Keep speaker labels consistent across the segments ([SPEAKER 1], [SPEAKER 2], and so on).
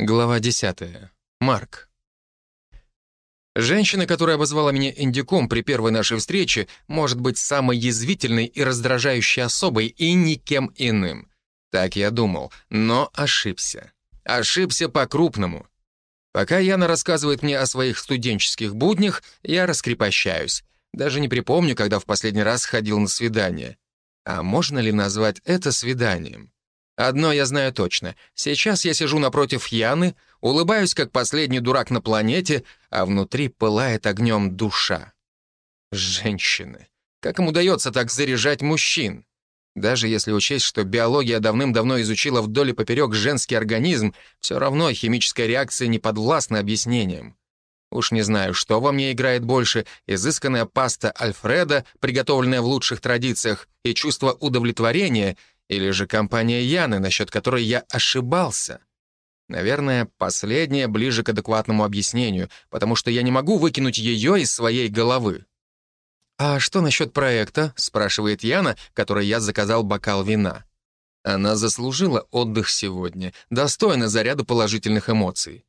[SPEAKER 1] Глава 10. Марк. Женщина, которая обозвала меня индюком при первой нашей встрече, может быть самой язвительной и раздражающей особой и никем иным. Так я думал, но ошибся. Ошибся по-крупному. Пока Яна рассказывает мне о своих студенческих буднях, я раскрепощаюсь. Даже не припомню, когда в последний раз ходил на свидание. А можно ли назвать это свиданием? Одно я знаю точно. Сейчас я сижу напротив Яны, улыбаюсь, как последний дурак на планете, а внутри пылает огнем душа. Женщины. Как им удается так заряжать мужчин? Даже если учесть, что биология давным-давно изучила вдоль и поперек женский организм, все равно химическая реакция не подвластна объяснениям. Уж не знаю, что во мне играет больше, изысканная паста Альфреда, приготовленная в лучших традициях, и чувство удовлетворения — или же компания Яны, насчет которой я ошибался? Наверное, последнее ближе к адекватному объяснению, потому что я не могу выкинуть ее из своей головы. «А что насчет проекта?» — спрашивает Яна, которой я заказал бокал вина. Она заслужила отдых сегодня, достойна заряда положительных эмоций.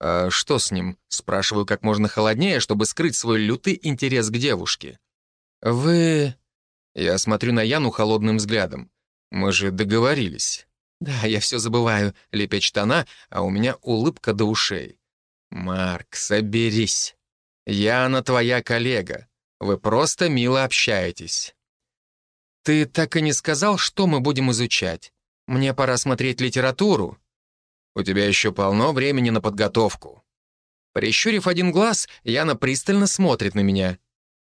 [SPEAKER 1] «А что с ним?» — спрашиваю как можно холоднее, чтобы скрыть свой лютый интерес к девушке. «Вы...» Я смотрю на Яну холодным взглядом. Мы же договорились. Да, я все забываю, лепечет она, а у меня улыбка до ушей. Марк, соберись. Яна твоя коллега. Вы просто мило общаетесь. Ты так и не сказал, что мы будем изучать. Мне пора смотреть литературу. У тебя еще полно времени на подготовку. Прищурив один глаз, Яна пристально смотрит на меня.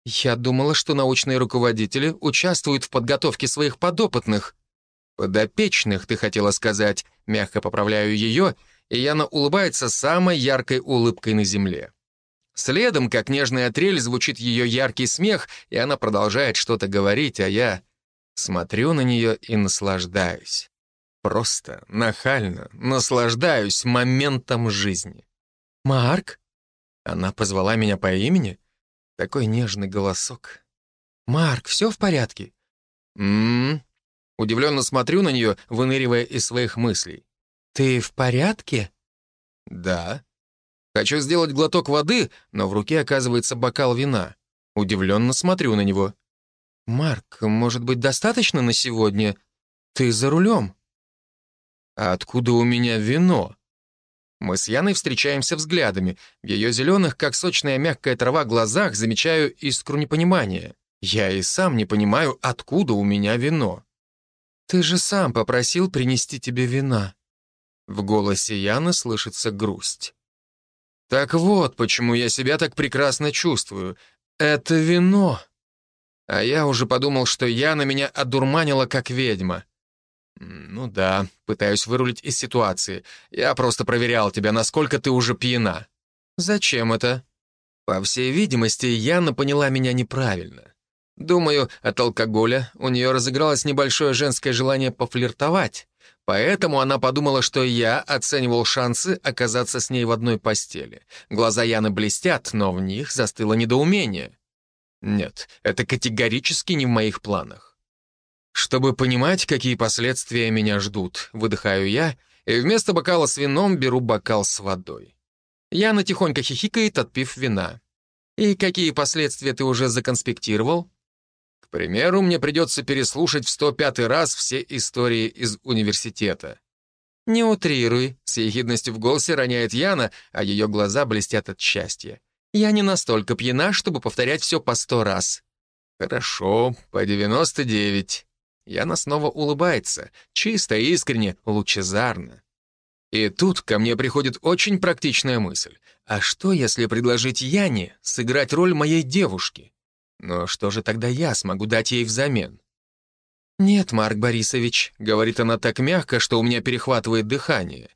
[SPEAKER 1] Я думала, что научные руководители участвуют в подготовке своих подопытных. «Подопечных, ты хотела сказать», мягко поправляю ее, и Яна улыбается самой яркой улыбкой на земле. Следом, как нежная трель, звучит ее яркий смех, и она продолжает что-то говорить, а я смотрю на нее и наслаждаюсь. Просто, нахально, наслаждаюсь моментом жизни. «Марк?» Она позвала меня по имени? Такой нежный голосок. «Марк, все в порядке?» «М-м-м», Удивленно смотрю на нее, выныривая из своих мыслей. «Ты в порядке?» «Да». Хочу сделать глоток воды, но в руке оказывается бокал вина. Удивленно смотрю на него. «Марк, может быть, достаточно на сегодня? Ты за рулем?» «А откуда у меня вино?» Мы с Яной встречаемся взглядами. В ее зеленых, как сочная мягкая трава, глазах замечаю искру непонимания. Я и сам не понимаю, откуда у меня вино. «Ты же сам попросил принести тебе вина». В голосе Яны слышится грусть. «Так вот, почему я себя так прекрасно чувствую. Это вино». А я уже подумал, что Яна меня одурманила как ведьма. «Ну да, пытаюсь вырулить из ситуации. Я просто проверял тебя, насколько ты уже пьяна». «Зачем это?» По всей видимости, Яна поняла меня неправильно. Думаю, от алкоголя у нее разыгралось небольшое женское желание пофлиртовать. Поэтому она подумала, что я оценивал шансы оказаться с ней в одной постели. Глаза Яны блестят, но в них застыло недоумение. Нет, это категорически не в моих планах. Чтобы понимать, какие последствия меня ждут, выдыхаю я, и вместо бокала с вином беру бокал с водой. Яна тихонько хихикает, отпив вина. «И какие последствия ты уже законспектировал?» Примеру, мне придется переслушать в 105 раз все истории из университета. «Не утрируй», — с ехидностью в голосе роняет Яна, а ее глаза блестят от счастья. «Я не настолько пьяна, чтобы повторять все по сто раз». «Хорошо, по 99». Яна снова улыбается, чисто, искренне, лучезарно. И тут ко мне приходит очень практичная мысль. А что, если предложить Яне сыграть роль моей девушки? Но что же тогда я смогу дать ей взамен? «Нет, Марк Борисович», — говорит она так мягко, что у меня перехватывает дыхание.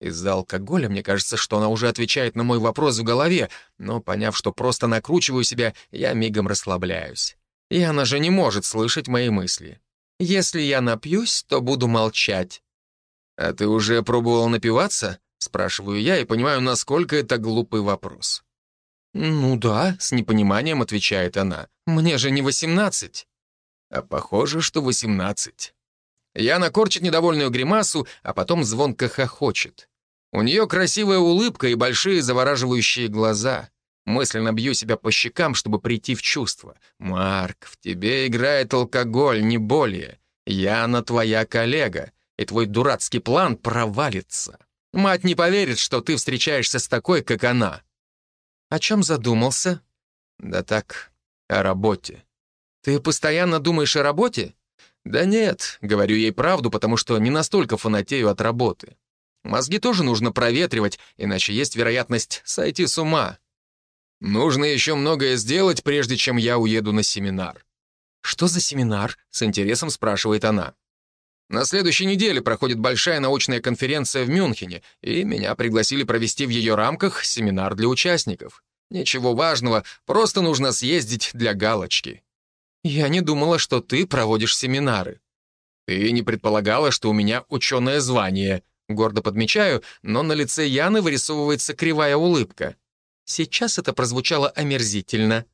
[SPEAKER 1] Из-за алкоголя мне кажется, что она уже отвечает на мой вопрос в голове, но, поняв, что просто накручиваю себя, я мигом расслабляюсь. И она же не может слышать мои мысли. Если я напьюсь, то буду молчать. «А ты уже пробовал напиваться?» — спрашиваю я и понимаю, насколько это глупый вопрос. «Ну да», — с непониманием отвечает она. «Мне же не восемнадцать». А похоже, что восемнадцать. Яна корчит недовольную гримасу, а потом звонко хохочет. У нее красивая улыбка и большие завораживающие глаза. Мысленно бью себя по щекам, чтобы прийти в чувство. «Марк, в тебе играет алкоголь, не более. Яна твоя коллега, и твой дурацкий план провалится. Мать не поверит, что ты встречаешься с такой, как она». «О чем задумался?» «Да так, о работе». «Ты постоянно думаешь о работе?» «Да нет, говорю ей правду, потому что не настолько фанатею от работы. Мозги тоже нужно проветривать, иначе есть вероятность сойти с ума. Нужно еще многое сделать, прежде чем я уеду на семинар». «Что за семинар?» — с интересом спрашивает она. «На следующей неделе проходит большая научная конференция в Мюнхене, и меня пригласили провести в ее рамках семинар для участников. Ничего важного, просто нужно съездить для галочки». «Я не думала, что ты проводишь семинары». «Ты не предполагала, что у меня ученое звание», гордо подмечаю, но на лице Яны вырисовывается кривая улыбка. Сейчас это прозвучало омерзительно.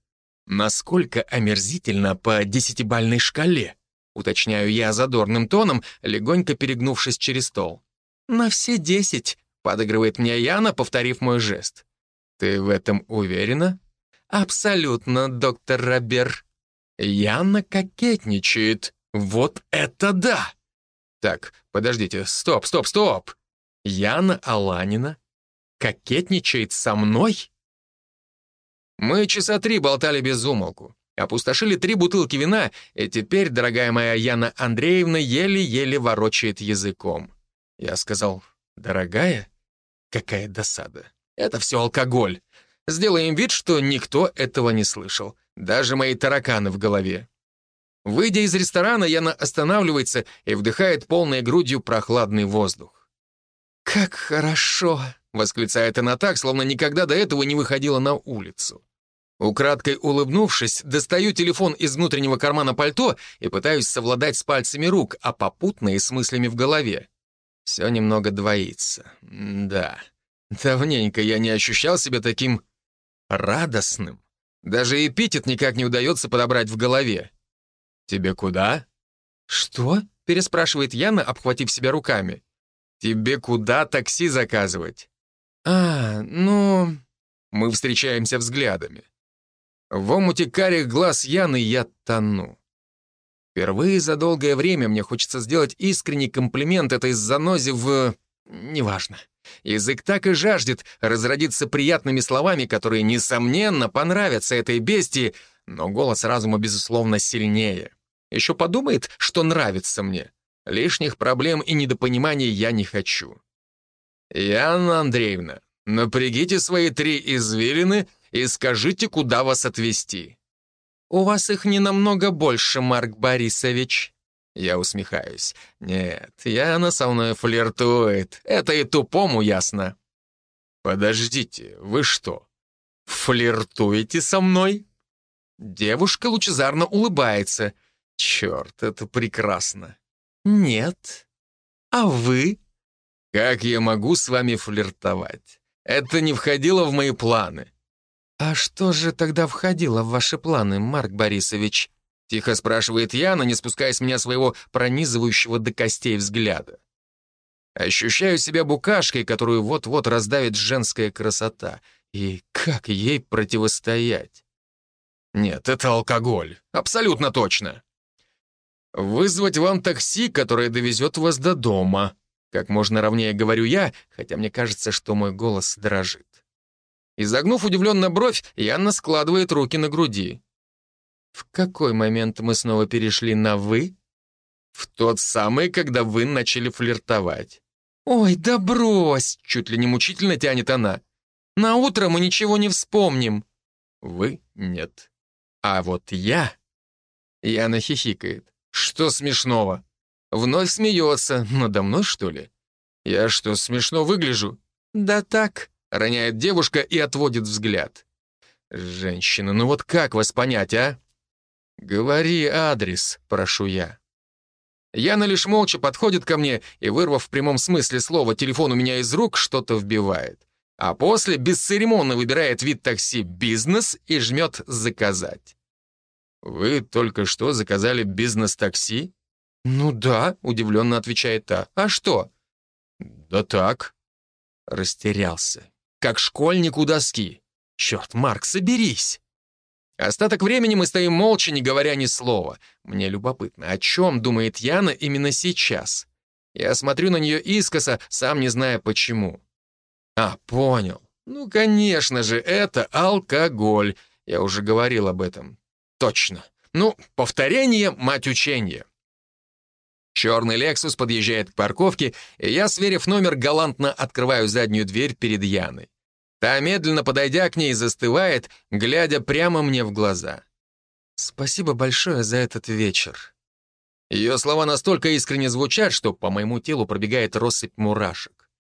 [SPEAKER 1] Насколько омерзительно по десятибальной шкале? Уточняю я задорным тоном, легонько перегнувшись через стол. «На все десять», — подыгрывает мне Яна, повторив мой жест. «Ты в этом уверена?» «Абсолютно, доктор Робер». Яна кокетничает. Вот это да! Так, подождите, стоп, стоп, стоп! Яна Аланина кокетничает со мной? Мы часа три болтали без умолку. Опустошили три бутылки вина, и теперь, дорогая моя Яна Андреевна, еле-еле ворочает языком. Я сказал, дорогая, какая досада. Это все алкоголь. Сделаем вид, что никто этого не слышал. Даже мои тараканы в голове. Выйдя из ресторана, Яна останавливается и вдыхает полной грудью прохладный воздух. «Как хорошо!» — восклицает она так, словно никогда до этого не выходила на улицу. Украдкой улыбнувшись, достаю телефон из внутреннего кармана пальто и пытаюсь совладать с пальцами рук, а попутно и с мыслями в голове. Все немного двоится. да. Давненько я не ощущал себя таким радостным. Даже эпитет никак не удается подобрать в голове. «Тебе куда?» «Что?» — переспрашивает Яна, обхватив себя руками. «Тебе куда такси заказывать?» «А, ну...» Мы встречаемся взглядами. В омуте карих глаз Яны я тону. Впервые за долгое время мне хочется сделать искренний комплимент этой занозе в... Неважно. Язык так и жаждет разродиться приятными словами, которые, несомненно, понравятся этой бестии, но голос разума, безусловно, сильнее. Еще подумает, что нравится мне. Лишних проблем и недопониманий я не хочу. Яна Андреевна, напрягите свои три извилины и скажите, куда вас отвезти. У вас их не намного больше, Марк Борисович. Я усмехаюсь. Нет, Яна со мной флиртует. Это и тупому ясно. Подождите, вы что, флиртуете со мной? Девушка лучезарно улыбается. Черт, это прекрасно. Нет. А вы? Как я могу с вами флиртовать? Это не входило в мои планы. А что же тогда входило в ваши планы, Марк Борисович? Тихо спрашивает Яна, не спуская с меня своего пронизывающего до костей взгляда. Ощущаю себя букашкой, которую вот-вот раздавит женская красота. И как ей противостоять? Нет, это алкоголь. Абсолютно точно. Вызвать вам такси, которое довезет вас до дома. Как можно ровнее говорю я, хотя мне кажется, что мой голос дрожит. Изогнув удивленно бровь, Янна складывает руки на груди. В какой момент мы снова перешли на «вы»? В тот самый, когда вы начали флиртовать. «Ой, да брось!» — чуть ли не мучительно тянет она. «На утро мы ничего не вспомним». «Вы — нет. А вот я...» Яна хихикает. «Что смешного?» Вновь смеется. Надо мной, что ли? Я что, смешно выгляжу? Да так, роняет девушка и отводит взгляд. Женщина, ну вот как вас понять, а? Говори адрес, прошу я. Яна лишь молча подходит ко мне и, вырвав в прямом смысле слова телефон у меня из рук, что-то вбивает. А после бесцеремонно выбирает вид такси «Бизнес» и жмет «Заказать». «Вы только что заказали бизнес-такси?» «Ну да», — удивленно отвечает та. «А что?» «Да так». Растерялся. Как школьник у доски. Черт, Марк, соберись. Остаток времени мы стоим молча, не говоря ни слова. Мне любопытно, о чем думает Яна именно сейчас? Я смотрю на нее искоса, сам не зная почему. А, понял. Ну, конечно же, это алкоголь. Я уже говорил об этом. Точно. Ну, повторение — мать учения. Черный «Лексус» подъезжает к парковке, и я, сверив номер, галантно открываю заднюю дверь перед Яной. Та, медленно подойдя к ней, застывает, глядя прямо мне в глаза. «Спасибо большое за этот вечер». Ее слова настолько искренне звучат, что по моему телу пробегает россыпь мурашек.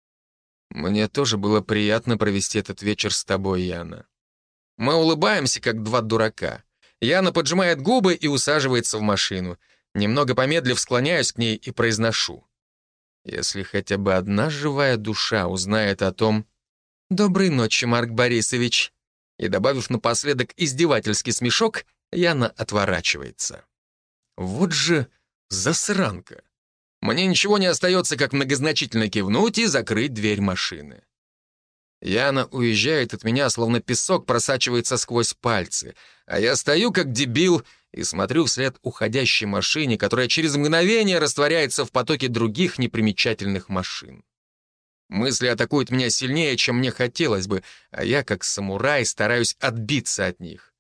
[SPEAKER 1] Мне тоже было приятно провести этот вечер с тобой, Яна. Мы улыбаемся, как два дурака. Яна поджимает губы и усаживается в машину. Немного помедлив, склоняюсь к ней и произношу. Если хотя бы одна живая душа узнает о том... «Доброй ночи, Марк Борисович!» И, добавив напоследок издевательский смешок, Яна отворачивается. Вот же засранка. Мне ничего не остается, как многозначительно кивнуть и закрыть дверь машины. Яна уезжает от меня, словно песок просачивается сквозь пальцы, а я стою как дебил и смотрю вслед уходящей машине, которая через мгновение растворяется в потоке других непримечательных машин. Мысли атакуют меня сильнее, чем мне хотелось бы, а я, как самурай, стараюсь отбиться от них.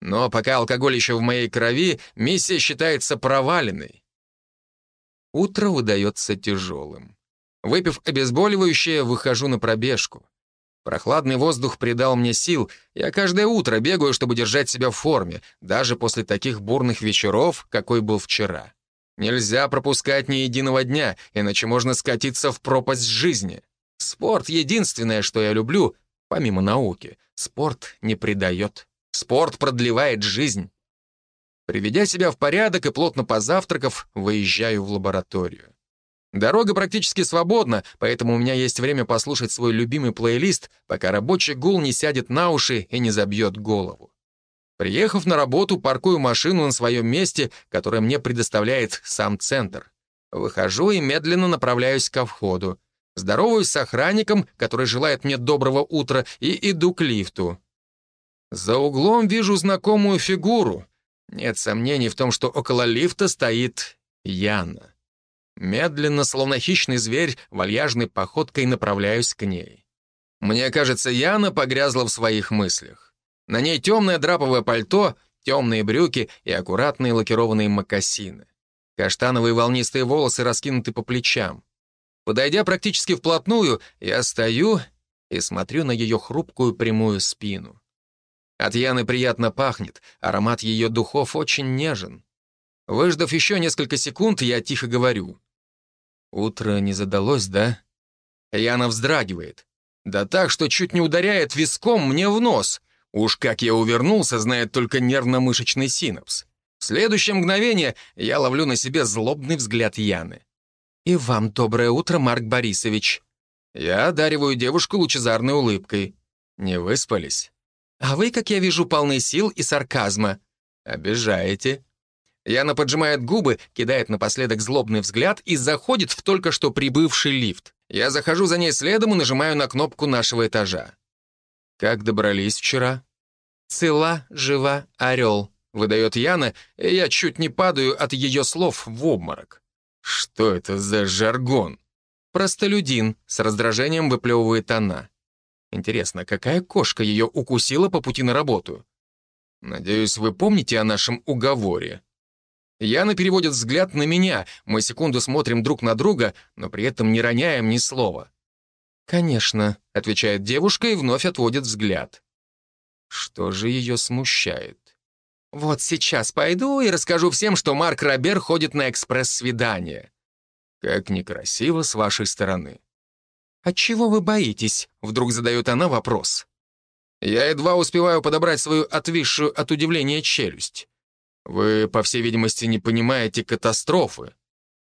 [SPEAKER 1] Но пока алкоголь еще в моей крови, миссия считается проваленной. Утро выдается тяжелым. Выпив обезболивающее, выхожу на пробежку. Прохладный воздух придал мне сил. Я каждое утро бегаю, чтобы держать себя в форме, даже после таких бурных вечеров, какой был вчера. Нельзя пропускать ни единого дня, иначе можно скатиться в пропасть жизни. Спорт — единственное, что я люблю, помимо науки. Спорт не предает. Спорт продлевает жизнь. Приведя себя в порядок и плотно позавтракав, выезжаю в лабораторию. Дорога практически свободна, поэтому у меня есть время послушать свой любимый плейлист, пока рабочий гул не сядет на уши и не забьет голову. Приехав на работу, паркую машину на своем месте, которое мне предоставляет сам центр. Выхожу и медленно направляюсь ко входу. Здороваюсь с охранником, который желает мне доброго утра, и иду к лифту. За углом вижу знакомую фигуру. Нет сомнений в том, что около лифта стоит Яна. Медленно, словно хищный зверь, вальяжной походкой направляюсь к ней. Мне кажется, Яна погрязла в своих мыслях. На ней темное драповое пальто, темные брюки и аккуратные лакированные мокасины. Каштановые волнистые волосы раскинуты по плечам. Подойдя практически вплотную, я стою и смотрю на ее хрупкую прямую спину. От Яны приятно пахнет, аромат ее духов очень нежен. Выждав еще несколько секунд, я тихо говорю. «Утро не задалось, да?» Яна вздрагивает. Да так, что чуть не ударяет виском мне в нос. Уж как я увернулся, знает только нервно-мышечный синапс. В следующее мгновение я ловлю на себе злобный взгляд Яны. «И вам доброе утро, Марк Борисович». Я одариваю девушку лучезарной улыбкой. «Не выспались?» А вы, как я вижу, полны сил и сарказма. Обижаете. Яна поджимает губы, кидает напоследок злобный взгляд и заходит в только что прибывший лифт. Я захожу за ней следом и нажимаю на кнопку нашего этажа. Как добрались вчера? Цела, жива, орел, выдает Яна, и я чуть не падаю от ее слов в обморок. Что это за жаргон? Простолюдин, с раздражением выплевывает она. Интересно, какая кошка ее укусила по пути на работу? Надеюсь, вы помните о нашем уговоре. Яна переводит взгляд на меня. Мы секунду смотрим друг на друга, но при этом не роняем ни слова. «Конечно», — отвечает девушка и вновь отводит взгляд. Что же ее смущает? «Вот сейчас пойду и расскажу всем, что Марк Робер ходит на экспресс-свидание». «Как некрасиво с вашей стороны». «Отчего вы боитесь?» — вдруг задает она вопрос. Я едва успеваю подобрать свою отвисшую от удивления челюсть. Вы, по всей видимости, не понимаете катастрофы.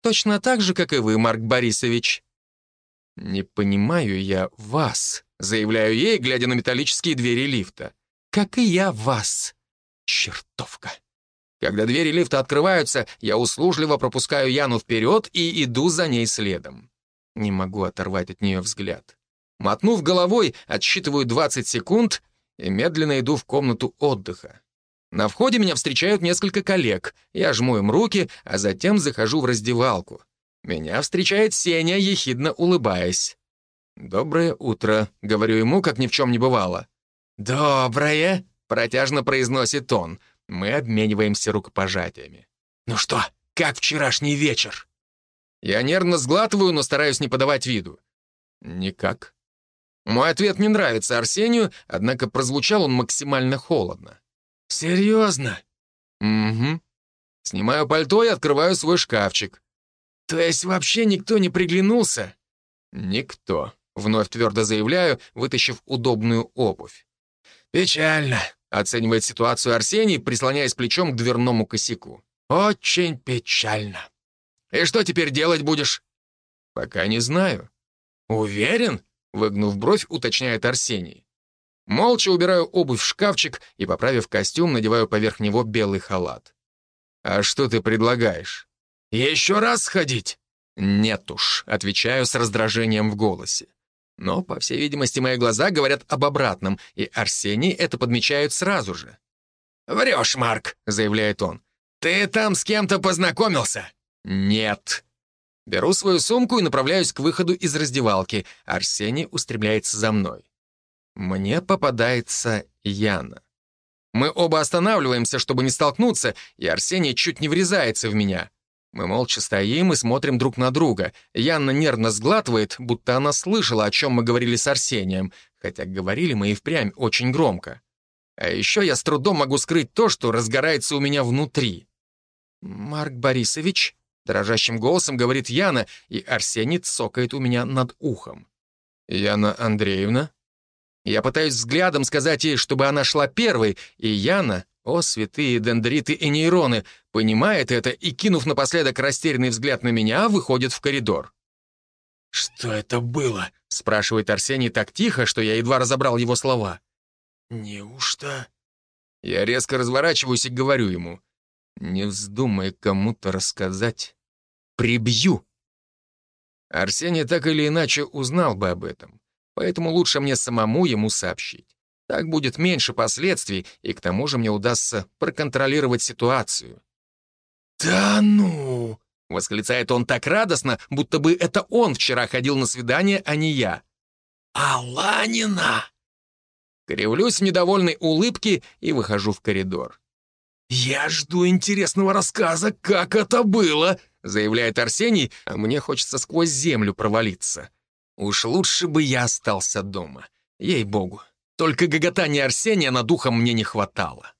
[SPEAKER 1] Точно так же, как и вы, Марк Борисович. Не понимаю я вас, заявляю ей, глядя на металлические двери лифта. Как и я вас. Чертовка. Когда двери лифта открываются, я услужливо пропускаю Яну вперед и иду за ней следом. Не могу оторвать от нее взгляд. Мотнув головой, отсчитываю 20 секунд и медленно иду в комнату отдыха. На входе меня встречают несколько коллег. Я жму им руки, а затем захожу в раздевалку. Меня встречает Сеня, ехидно улыбаясь. «Доброе утро», — говорю ему, как ни в чем не бывало. «Доброе», — протяжно произносит он. Мы обмениваемся рукопожатиями. «Ну что, как вчерашний вечер?» Я нервно сглатываю, но стараюсь не подавать виду. «Никак». Мой ответ не нравится Арсению, однако прозвучал он максимально холодно. «Серьезно?» «Угу». Снимаю пальто и открываю свой шкафчик. «То есть вообще никто не приглянулся?» «Никто», — вновь твердо заявляю, вытащив удобную обувь. «Печально», — оценивает ситуацию Арсений, прислоняясь плечом к дверному косяку. «Очень печально. И что теперь делать будешь?» «Пока не знаю». «Уверен?» — выгнув бровь, уточняет Арсений. Молча убираю обувь в шкафчик и, поправив костюм, надеваю поверх него белый халат. «А что ты предлагаешь?» «Еще раз сходить?» «Нет уж», — отвечаю с раздражением в голосе. Но, по всей видимости, мои глаза говорят об обратном, и Арсений это подмечает сразу же. «Врешь, Марк», — заявляет он. «Ты там с кем-то познакомился?» «Нет». Беру свою сумку и направляюсь к выходу из раздевалки. Арсений устремляется за мной. Мне попадается Яна. Мы оба останавливаемся, чтобы не столкнуться, и Арсений чуть не врезается в меня. Мы молча стоим и смотрим друг на друга. Яна нервно сглатывает, будто она слышала, о чем мы говорили с Арсением, хотя говорили мы и впрямь очень громко. А еще я с трудом могу скрыть то, что разгорается у меня внутри. «Марк Борисович», — дрожащим голосом говорит Яна, и Арсений цокает у меня над ухом. «Яна Андреевна?» Я пытаюсь взглядом сказать ей, чтобы она шла первой, и Яна, о, святые дендриты и нейроны, понимает это и, кинув напоследок растерянный взгляд на меня, выходит в коридор. «Что это было?» — спрашивает Арсений так тихо, что я едва разобрал его слова. «Неужто?» Я резко разворачиваюсь и говорю ему. «Не вздумай кому-то рассказать. Прибью!» Арсений так или иначе узнал бы об этом поэтому лучше мне самому ему сообщить. Так будет меньше последствий, и к тому же мне удастся проконтролировать ситуацию. «Да ну!» — восклицает он так радостно, будто бы это он вчера ходил на свидание, а не я. «Аланина!» Кривлюсь в недовольной улыбке и выхожу в коридор. «Я жду интересного рассказа, как это было!» — заявляет Арсений, а мне хочется сквозь землю провалиться. Уж лучше бы я остался дома. Ей-богу. Только гоготания Арсения над ухом мне не хватало.